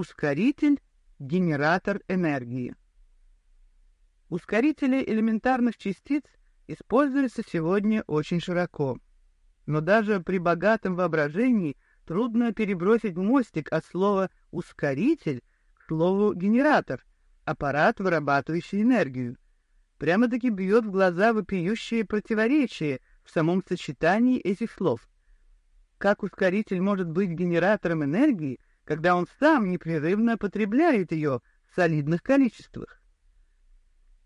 ускоритель, генератор энергии. Ускорители элементарных частиц используются сегодня очень широко. Но даже при богатом воображении трудно перебросить мостик от слова «ускоритель» к слову «генератор», аппарат, вырабатывающий энергию. Прямо-таки бьет в глаза вопиющее противоречие в самом сочетании этих слов. Как ускоритель может быть генератором энергии, когда он сам непрерывно потребляет ее в солидных количествах?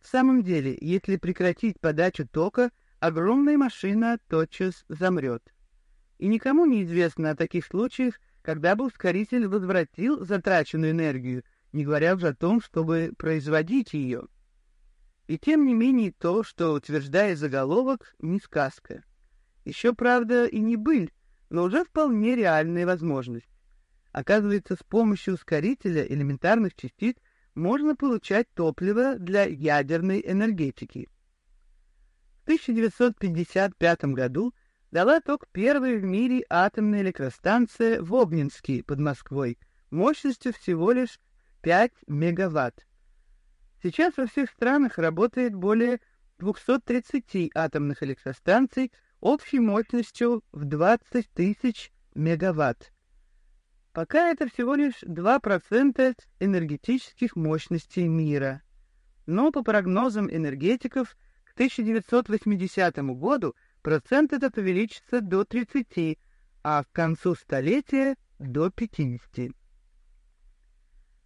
В самом деле, если прекратить подачу тока, огромная машина тотчас замрет. И никому не известно о таких случаях, когда бы ускоритель возвратил затраченную энергию, не говоря уже о том, чтобы производить ее. И тем не менее то, что утверждает заголовок, не сказка. Еще, правда, и не быль, но уже вполне реальная возможность. Оказывается, с помощью ускорителя элементарных частиц можно получать топливо для ядерной энергетики. В 1955 году дала ток первой в мире атомная электростанция в Обнинске под Москвой мощностью всего лишь 5 мегаватт. Сейчас во всех странах работает более 230 атомных электростанций общей мощностью в 20 тысяч мегаватт. Пока это всего лишь 2% энергетических мощностей мира. Но по прогнозам энергетиков к 1980 году процент этот увеличится до 30, а к концу столетия до 50.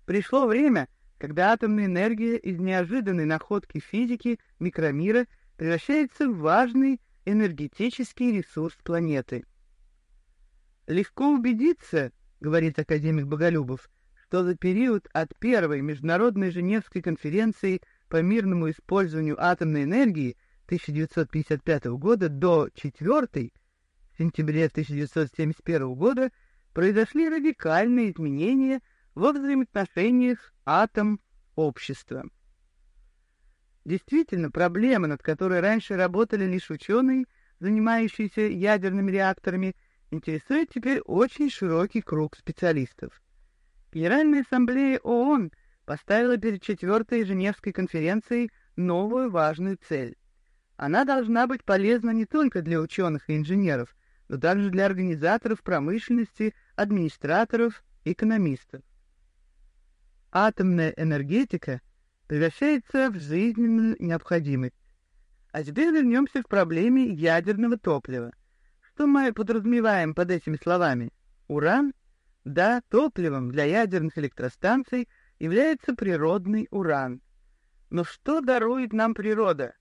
Пришло время, когда атомная энергия из неожиданной находки физики микромира превращается в важный энергетический ресурс планеты. Легко убедиться, говорит академик Боголюбов, что за период от первой международной Женевской конференции по мирному использованию атомной энергии 1955 года до четвертой, в сентябре 1971 года, произошли радикальные изменения во взаимоотношениях атом-общества. Действительно, проблема, над которой раньше работали лишь ученые, занимающиеся ядерными реакторами, интересует теперь очень широкий круг специалистов. Генеральная ассамблея ООН поставила перед четвертой Женевской конференцией новую важную цель. Она должна быть полезна не только для ученых и инженеров, но также для организаторов промышленности, администраторов, экономистов атомная энергетика превращается в жизненную необходимость. А теперь вернемся к проблеме ядерного топлива. Что мы подразумеваем под этими словами? Уран? Да, топливом для ядерных электростанций является природный уран. Но что дарует нам природа?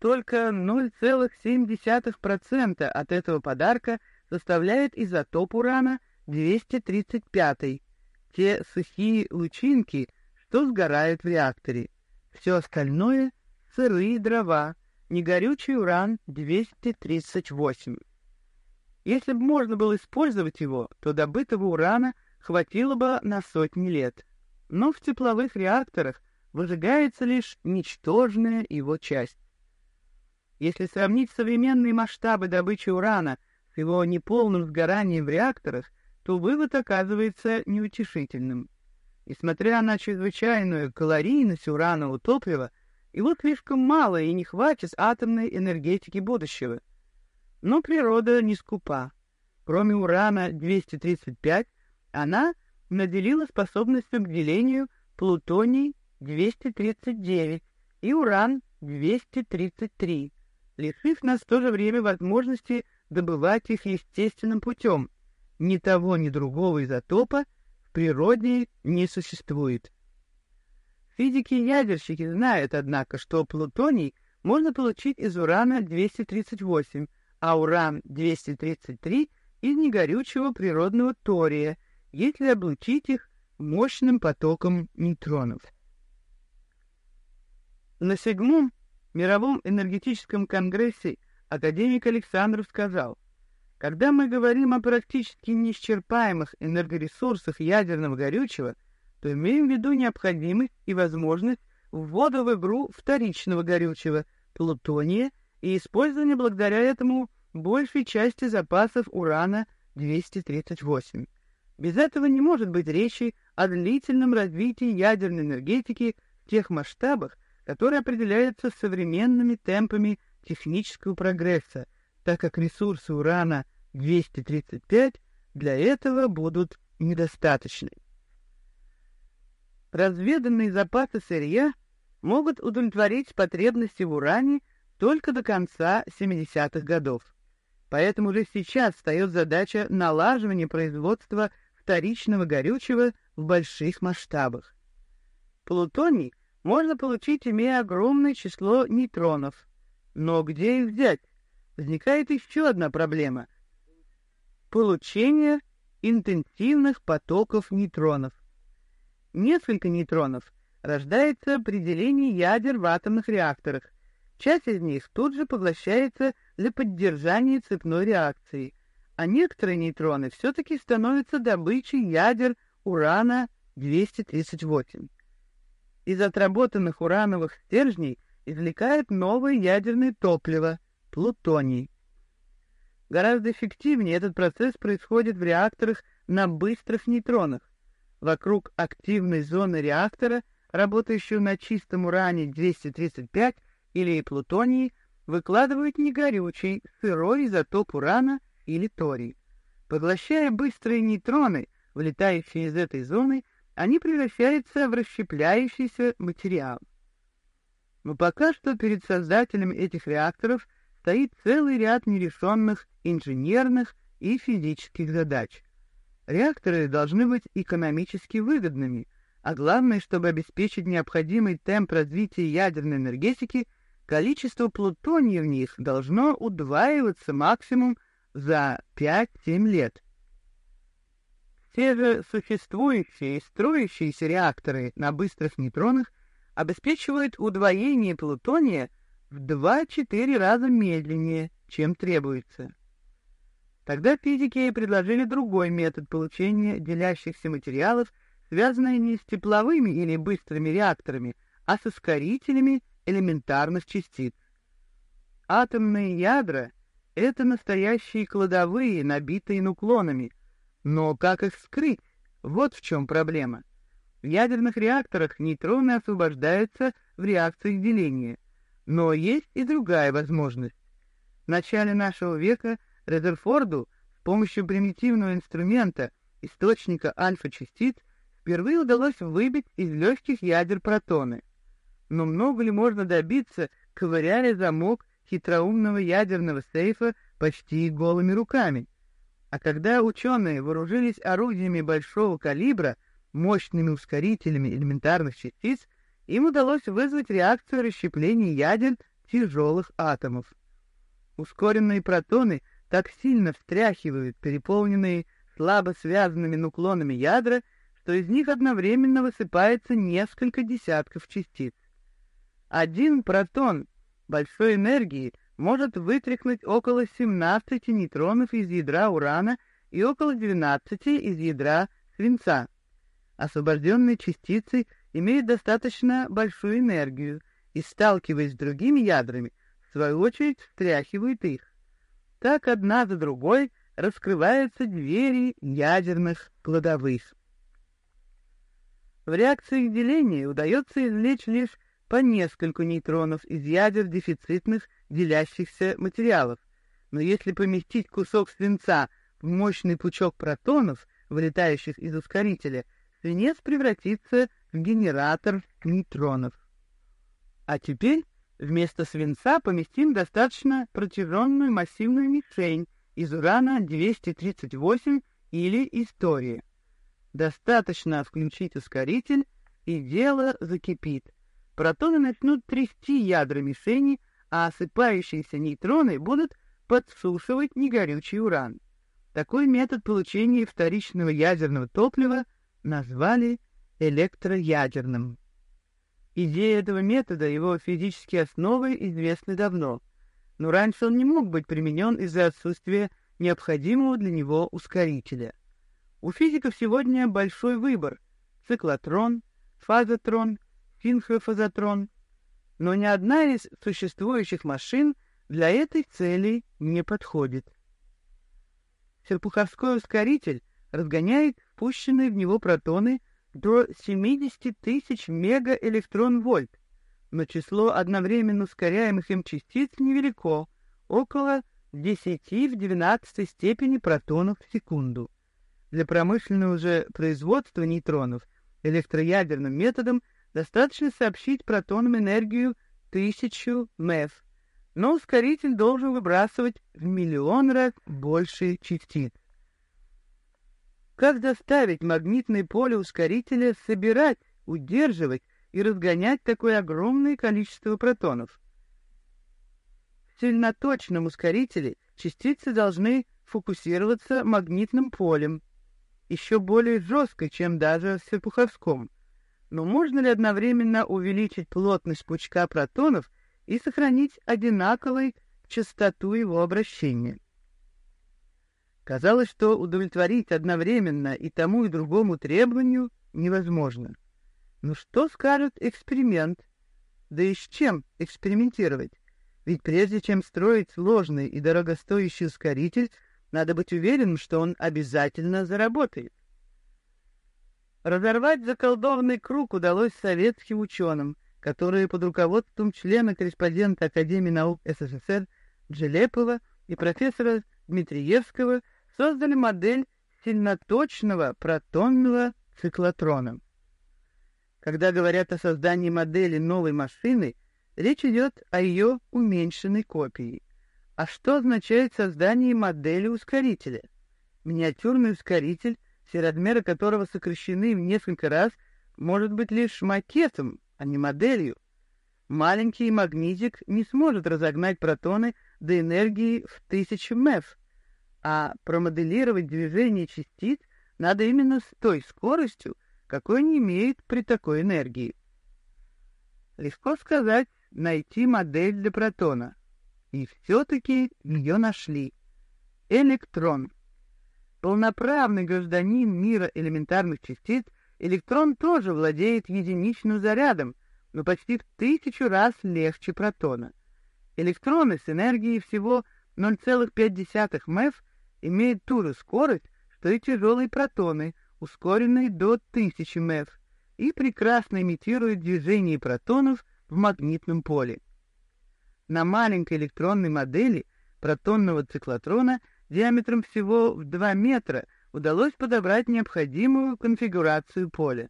Только 0,7% от этого подарка составляет изотоп урана 235 те сухие лучинки, что сгорают в реакторе. Все остальное — сырые дрова, негорючий уран-238. Если бы можно было использовать его, то добытого урана хватило бы на сотни лет. Но в тепловых реакторах выжигается лишь ничтожная его часть. Если сравнить современные масштабы добычи урана с его неполным сгоранием в реакторах, то вывод оказывается неутешительным. Несмотря на чрезвычайную калорийность уранового топлива, его слишком мало и не хватит атомной энергетики будущего. Но природа не скупа. Кроме урана-235, она наделила способностью к делению плутоний-239 и уран-233, лишив нас в то же время возможности добывать их естественным путем, ни того, ни другого изотопа в природе не существует. Физики-ядерщики знают, однако, что плутоний можно получить из урана-238, а уран-233 из негорючего природного тория, если облучить их мощным потоком нейтронов. На седьмом мировом энергетическом конгрессе академик Александров сказал, когда мы говорим о практически неисчерпаемых энергоресурсах ядерного горючего, то имеем в виду необходимость и возможность ввода в игру вторичного горючего, плутония, и использования благодаря этому большей части запасов урана-238. Без этого не может быть речи о длительном развитии ядерной энергетики в тех масштабах, которые определяются современными темпами технического прогресса, так как ресурсы урана 235 для этого будут недостаточны. Разведанные запасы сырья могут удовлетворить потребности в уране только до конца 70-х годов. Поэтому уже сейчас встает задача налаживания производства вторичного горючего в больших масштабах. Плутоний можно получить, имея огромное число нейтронов. Но где их взять? Возникает еще одна проблема — получение интенсивных потоков нейтронов. Несколько нейтронов рождается при делении ядер в атомных реакторах. Часть из них тут же поглощается для поддержания цепной реакции, а некоторые нейтроны все-таки становятся добычей ядер урана-238. Из отработанных урановых стержней извлекают новое ядерное топливо — плутоний. Гораздо эффективнее этот процесс происходит в реакторах на быстрых нейтронах. Вокруг активной зоны реактора, работающего на чистом уране-235 или плутонии, выкладывают негорючий, сырой изотоп урана или торий. Поглощая быстрые нейтроны, вылетающие из этой зоны, они превращаются в расщепляющийся материал. Но пока что перед создателями этих реакторов стоит целый ряд нерешенных инженерных и физических задач. Реакторы должны быть экономически выгодными, а главное, чтобы обеспечить необходимый темп развития ядерной энергетики, количество плутония в них должно удваиваться максимум за 5-7 лет. Все же существующие и строящиеся реакторы на быстрых нейтронах обеспечивают удвоение плутония в 2-4 раза медленнее, чем требуется. Тогда физики предложили другой метод получения делящихся материалов, связанный не с тепловыми или быстрыми реакторами, а с ускорителями элементарных частиц. Атомные ядра — это настоящие кладовые, набитые нуклонами — но как их скрыть? Вот в чем проблема. В ядерных реакторах нейтроны освобождаются в реакциях деления. Но есть и другая возможность. В начале нашего века Резерфорду с помощью примитивного инструмента, источника альфа-частиц, впервые удалось выбить из легких ядер протоны. Но много ли можно добиться, ковыряя замок хитроумного ядерного сейфа почти голыми руками? А когда ученые вооружились орудиями большого калибра, мощными ускорителями элементарных частиц, им удалось вызвать реакцию расщепления ядер тяжелых атомов. Ускоренные протоны так сильно встряхивают переполненные слабо связанными нуклонами ядра, что из них одновременно высыпается несколько десятков частиц. Один протон большой энергии может вытряхнуть около 17 нейтронов из ядра урана и около 12 из ядра свинца. Освобожденные частицы имеют достаточно большую энергию и, сталкиваясь с другими ядрами, в свою очередь встряхивают их. Так одна за другой раскрываются двери ядерных кладовых. В реакциях деления удается извлечь лишь по нескольку нейтронов из ядер дефицитных делящихся материалов. Но если поместить кусок свинца в мощный пучок протонов, вылетающих из ускорителя, свинец превратится в генератор нейтронов. А теперь вместо свинца поместим достаточно протяженную массивную мишень из урана-238 или истории. Достаточно включить ускоритель, и дело закипит. Протоны начнут трясти ядра мишени, а осыпающиеся нейтроны будут подсушивать негорючий уран. Такой метод получения вторичного ядерного топлива назвали электроядерным. Идея этого метода, его физические основы известны давно, но раньше он не мог быть применен из-за отсутствия необходимого для него ускорителя. У физиков сегодня большой выбор — циклотрон, фазотрон, синхрофазотрон — но ни одна из существующих машин для этой цели не подходит. Серпуховской ускоритель разгоняет впущенные в него протоны до 70 тысяч мегаэлектрон-вольт, но число одновременно ускоряемых им частиц невелико, около 10 в 12 степени протонов в секунду. Для промышленного же производства нейтронов электроядерным методом достаточно сообщить протонам энергию 1000 МЭФ, но ускоритель должен выбрасывать в миллион раз больше частиц. Как заставить магнитное поле ускорителя собирать, удерживать и разгонять такое огромное количество протонов? В сильноточном ускорителе частицы должны фокусироваться магнитным полем, еще более жестко, чем даже в Серпуховском. Но можно ли одновременно увеличить плотность пучка протонов и сохранить одинаковой частоту его обращения? Казалось, что удовлетворить одновременно и тому, и другому требованию невозможно. Но что скажет эксперимент? Да и с чем экспериментировать? Ведь прежде чем строить сложный и дорогостоящий ускоритель, надо быть уверенным, что он обязательно заработает. Разорвать заколдованный круг удалось советским ученым, которые под руководством члена-корреспондента Академии наук СССР Джелепова и профессора Дмитриевского создали модель сильноточного протонного циклотрона. Когда говорят о создании модели новой машины, речь идет о ее уменьшенной копии. А что означает создание модели ускорителя? Миниатюрный ускоритель, все размеры которого сокращены в несколько раз, может быть лишь макетом, а не моделью. Маленький магнитик не сможет разогнать протоны до энергии в тысячу МЭФ, а промоделировать движение частиц надо именно с той скоростью, какой они имеют при такой энергии. Легко сказать, найти модель для протона. И все-таки ее нашли. Электрон. Полноправный гражданин мира элементарных частиц, электрон тоже владеет единичным зарядом, но почти в тысячу раз легче протона. Электроны с энергией всего 0,5 МЭФ имеют ту же скорость, что и тяжелые протоны, ускоренные до 1000 МЭФ, и прекрасно имитируют движение протонов в магнитном поле. На маленькой электронной модели протонного циклотрона диаметром всего в 2 метра удалось подобрать необходимую конфигурацию поля.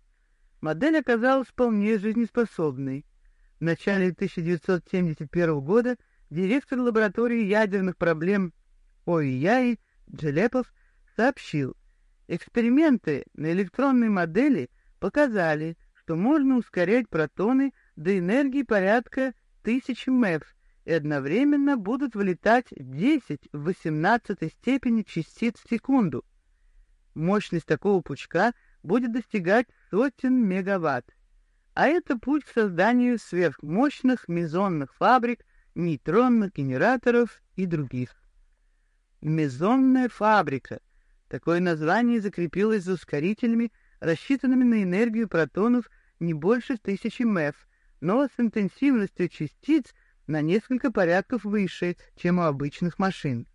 Модель оказалась вполне жизнеспособной. В начале 1971 года директор лаборатории ядерных проблем ОИЯИ Джелепов сообщил, эксперименты на электронной модели показали, что можно ускорять протоны до энергии порядка 1000 МЭФ и одновременно будут вылетать 10 в 18 степени частиц в секунду. Мощность такого пучка будет достигать сотен мегаватт. А это путь к созданию сверхмощных мезонных фабрик, нейтронных генераторов и других. Мезонная фабрика. Такое название закрепилось за ускорителями, рассчитанными на энергию протонов не больше тысячи МЭФ, но с интенсивностью частиц на несколько порядков выше, чем у обычных машин.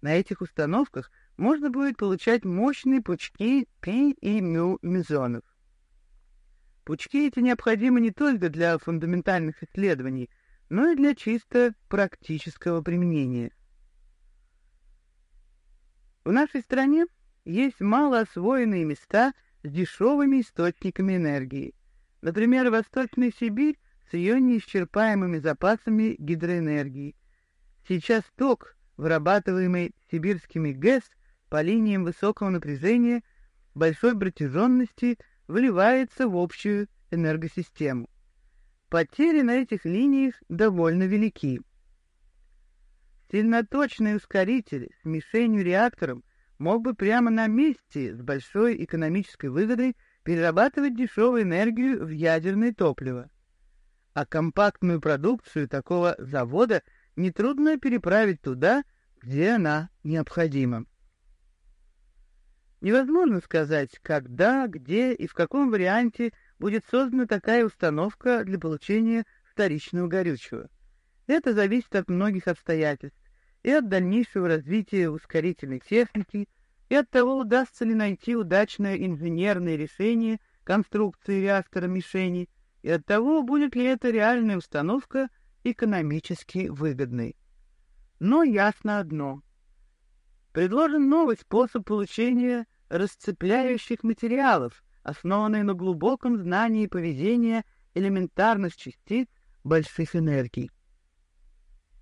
На этих установках можно будет получать мощные пучки π и μ мезонов. Пучки эти необходимы не только для фундаментальных исследований, но и для чисто практического применения. В нашей стране есть мало освоенные места с дешевыми источниками энергии. Например, Восточная Сибирь с ее неисчерпаемыми запасами гидроэнергии. Сейчас ток, вырабатываемый сибирскими ГЭС по линиям высокого напряжения, большой протяженности, выливается в общую энергосистему. Потери на этих линиях довольно велики. Сильноточный ускоритель с мишенью-реактором мог бы прямо на месте с большой экономической выгодой перерабатывать дешевую энергию в ядерное топливо. А компактную продукцию такого завода нетрудно переправить туда, где она необходима. Невозможно сказать, когда, где и в каком варианте будет создана такая установка для получения вторичного горючего. Это зависит от многих обстоятельств, и от дальнейшего развития ускорительной техники, и от того, удастся ли найти удачное инженерное решение конструкции реактора мишени и от того, будет ли эта реальная установка экономически выгодной. Но ясно одно. Предложен новый способ получения расцепляющих материалов, основанный на глубоком знании поведения элементарных частиц больших энергий.